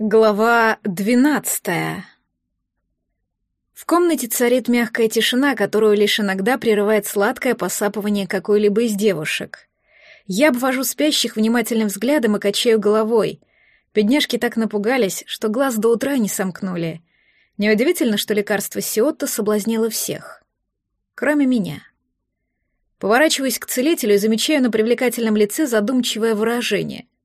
Глава двенадцатая. В комнате царит мягкая тишина, которую лишь иногда прерывает сладкое посапывание какой-либо из девушек. Я обвожу спящих внимательным взглядом и качаю головой. Бедняжки так напугались, что глаз до утра не сомкнули. Неудивительно, что лекарство Сиотта соблазнило всех. Кроме меня. Поворачиваюсь к целителю и замечаю на привлекательном лице задумчивое выражение —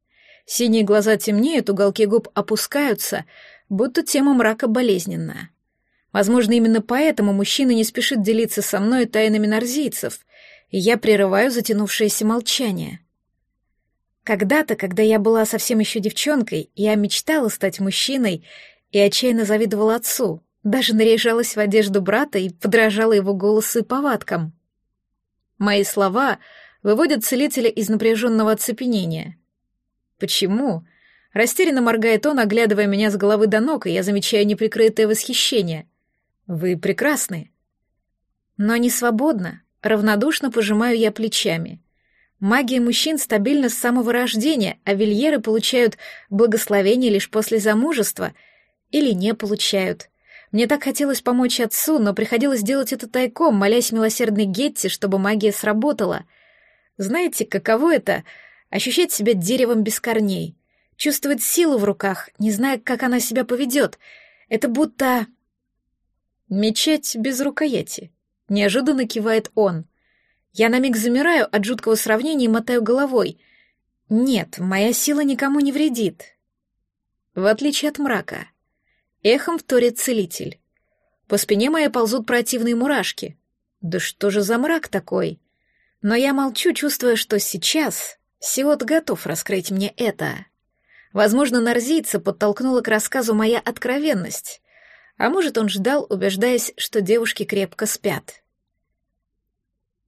Синие глаза темнеют, уголки губ опускаются, будто тема мрака болезненная. Возможно, именно поэтому мужчина не спешит делиться со мной тайнами нарзийцев, и я прерываю затянувшееся молчание. Когда-то, когда я была совсем еще девчонкой, я мечтала стать мужчиной и отчаянно завидовала отцу, даже наряжалась в одежду брата и подражала его голосу и повадкам. Мои слова выводят целителя из напряженного оцепенения — Почему? Растерянно моргает он, оглядывая меня с головы до ног, и я замечаю неприкрытое восхищение. Вы прекрасны. Но не свободно. Равнодушно пожимаю я плечами. Магия мужчин стабильна с самого рождения, а вильеры получают благословение лишь после замужества или не получают. Мне так хотелось помочь отцу, но приходилось делать это тайком, молясь милосердной Гетти, чтобы магия сработала. Знаете, каково это ощущать себя деревом без корней, чувствовать силу в руках, не зная, как она себя поведет. Это будто... Мечать без рукояти. Неожиданно кивает он. Я на миг замираю от жуткого сравнения и мотаю головой. Нет, моя сила никому не вредит. В отличие от мрака. Эхом вторит целитель. По спине моей ползут противные мурашки. Да что же за мрак такой? Но я молчу, чувствуя, что сейчас Сиот готов раскрыть мне это. Возможно, нарзийца подтолкнула к рассказу моя откровенность, а может, он ждал, убеждаясь, что девушки крепко спят.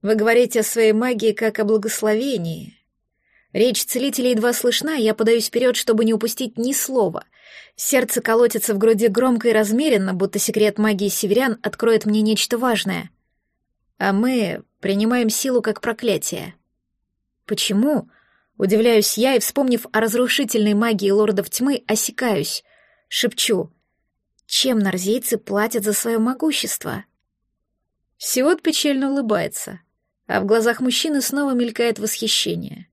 Вы говорите о своей магии как о благословении. Речь целителя едва слышна, я подаюсь вперед, чтобы не упустить ни слова. Сердце колотится в груди громко и размеренно, будто секрет магии северян откроет мне нечто важное. А мы принимаем силу как проклятие. Почему? Удивляюсь я и, вспомнив о разрушительной магии лордов тьмы, осекаюсь, шепчу. Чем нарзейцы платят за свое могущество? Сиот печально улыбается, а в глазах мужчины снова мелькает восхищение.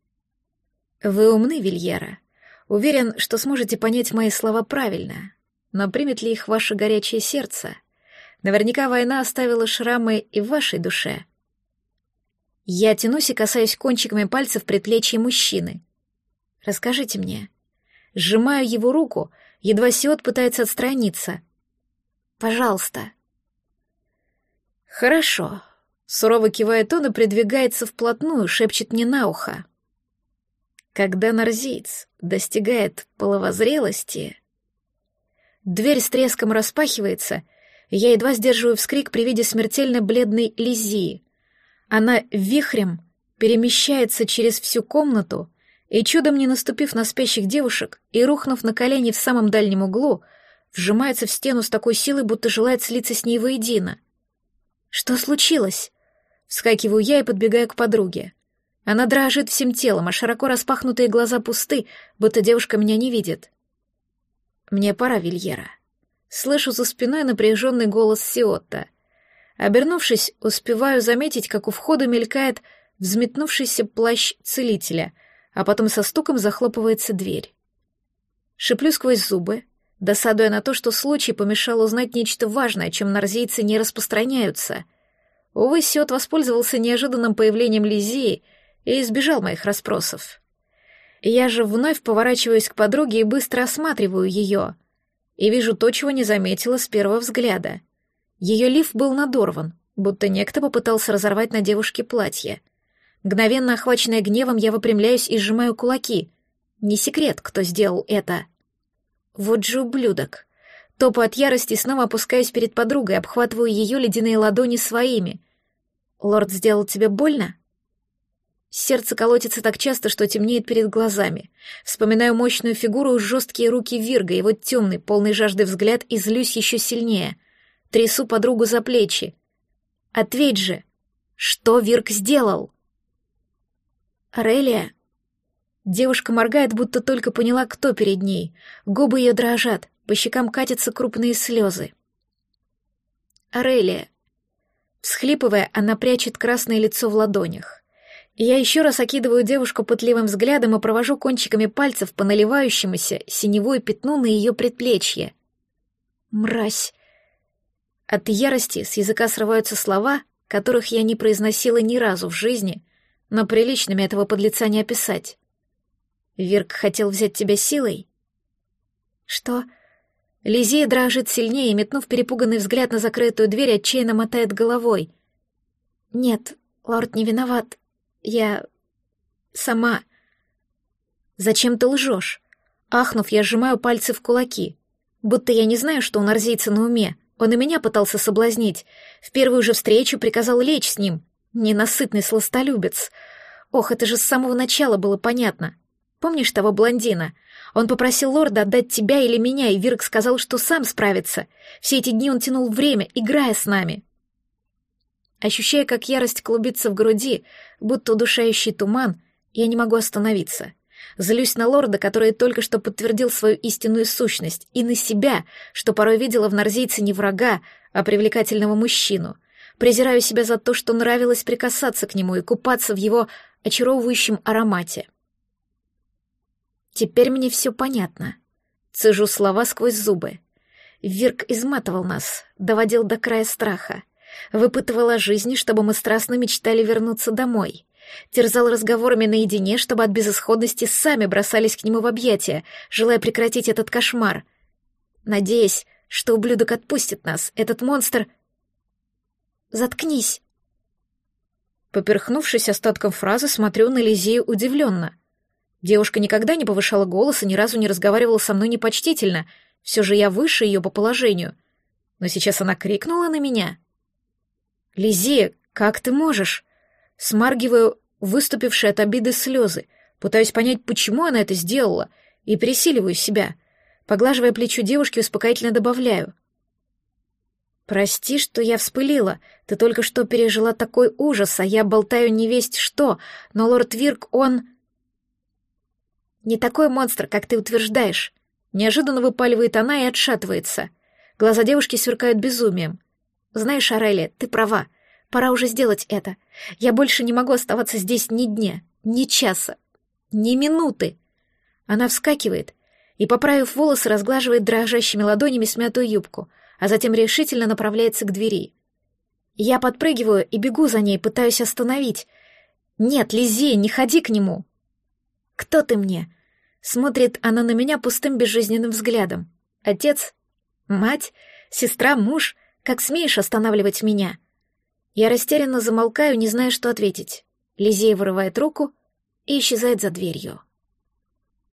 Вы умны, Вильера. Уверен, что сможете понять мои слова правильно. Но примет ли их ваше горячее сердце? Наверняка война оставила шрамы и в вашей душе — я тянусь и касаюсь кончиками пальцев предплечья мужчины. «Расскажите мне». Сжимаю его руку, едва Сиот пытается отстраниться. «Пожалуйста». «Хорошо», — сурово кивает он и придвигается вплотную, шепчет мне на ухо. Когда нарзиец достигает половозрелости... Дверь с треском распахивается, я едва сдерживаю вскрик при виде смертельно бледной Лизии — она вихрем перемещается через всю комнату и, чудом не наступив на спящих девушек и рухнув на колени в самом дальнем углу, вжимается в стену с такой силой, будто желает слиться с ней воедино. «Что случилось?» Вскакиваю я и подбегаю к подруге. Она дрожит всем телом, а широко распахнутые глаза пусты, будто девушка меня не видит. «Мне пора, Вильера». Слышу за спиной напряженный голос Сиотта. Обернувшись, успеваю заметить, как у входа мелькает взметнувшийся плащ целителя, а потом со стуком захлопывается дверь. Шиплю сквозь зубы, досадуя на то, что случай помешал узнать нечто важное, чем нарзейцы не распространяются. Увы, Сиот воспользовался неожиданным появлением Лизии и избежал моих расспросов. Я же вновь поворачиваюсь к подруге и быстро осматриваю ее. И вижу то, чего не заметила с первого взгляда — ее лиф был надорван, будто некто попытался разорвать на девушке платье. Мгновенно охваченная гневом, я выпрямляюсь и сжимаю кулаки. Не секрет, кто сделал это. Вот же ублюдок. Топу от ярости, снова опускаюсь перед подругой, обхватываю ее ледяные ладони своими. «Лорд сделал тебе больно?» Сердце колотится так часто, что темнеет перед глазами. Вспоминаю мощную фигуру, жесткие руки Вирга, его темный, полный жажды взгляд, и злюсь еще сильнее. Трясу подругу за плечи. Ответь же, что Вирк сделал? Релия. Девушка моргает, будто только поняла, кто перед ней. Губы ее дрожат, по щекам катятся крупные слезы. «Арелия». Всхлипывая, она прячет красное лицо в ладонях. Я еще раз окидываю девушку пытливым взглядом и провожу кончиками пальцев по наливающемуся синевое пятну на ее предплечье. «Мразь!» От ярости с языка срываются слова, которых я не произносила ни разу в жизни, но приличными этого подлеца не описать. Вирк хотел взять тебя силой? Что? Лизия дрожит сильнее, метнув перепуганный взгляд на закрытую дверь, отчаянно мотает головой. Нет, лорд не виноват. Я... сама... Зачем ты лжешь? Ахнув, я сжимаю пальцы в кулаки. Будто я не знаю, что у нарзийца на уме. Он и меня пытался соблазнить. В первую же встречу приказал лечь с ним. Ненасытный сластолюбец. Ох, это же с самого начала было понятно. Помнишь того блондина? Он попросил лорда отдать тебя или меня, и Вирк сказал, что сам справится. Все эти дни он тянул время, играя с нами. Ощущая, как ярость клубится в груди, будто удушающий туман, я не могу остановиться. Злюсь на лорда, который только что подтвердил свою истинную сущность, и на себя, что порой видела в нарзийце не врага, а привлекательного мужчину. Презираю себя за то, что нравилось прикасаться к нему и купаться в его очаровывающем аромате. Теперь мне все понятно. Цежу слова сквозь зубы. Вирк изматывал нас, доводил до края страха. Выпытывал жизни, чтобы мы страстно мечтали вернуться домой. Терзал разговорами наедине, чтобы от безысходности сами бросались к нему в объятия, желая прекратить этот кошмар. Надеясь, что ублюдок отпустит нас, этот монстр... «Заткнись!» Поперхнувшись остатком фразы, смотрю на Лизею удивленно — Девушка никогда не повышала голос и ни разу не разговаривала со мной непочтительно. Все же я выше ее по положению. Но сейчас она крикнула на меня. «Лизия, как ты можешь?» Смаргиваю выступившие от обиды слезы, пытаюсь понять, почему она это сделала, и пересиливаю себя. Поглаживая плечо девушки, успокоительно добавляю. «Прости, что я вспылила. Ты только что пережила такой ужас, а я болтаю не весть что, но лорд Вирк, он...» Не такой монстр, как ты утверждаешь. Неожиданно выпаливает она и отшатывается. Глаза девушки сверкают безумием. Знаешь, Арели, ты права. Пора уже сделать это. Я больше не могу оставаться здесь ни дня, ни часа, ни минуты. Она вскакивает и, поправив волосы, разглаживает дрожащими ладонями смятую юбку, а затем решительно направляется к двери. Я подпрыгиваю и бегу за ней, пытаюсь остановить. «Нет, Лизия, не ходи к нему!» «Кто ты мне?» Смотрит она на меня пустым безжизненным взглядом. «Отец? Мать? Сестра? Муж? Как смеешь останавливать меня?» Я растерянно замолкаю, не зная, что ответить. Лизея вырывает руку и исчезает за дверью.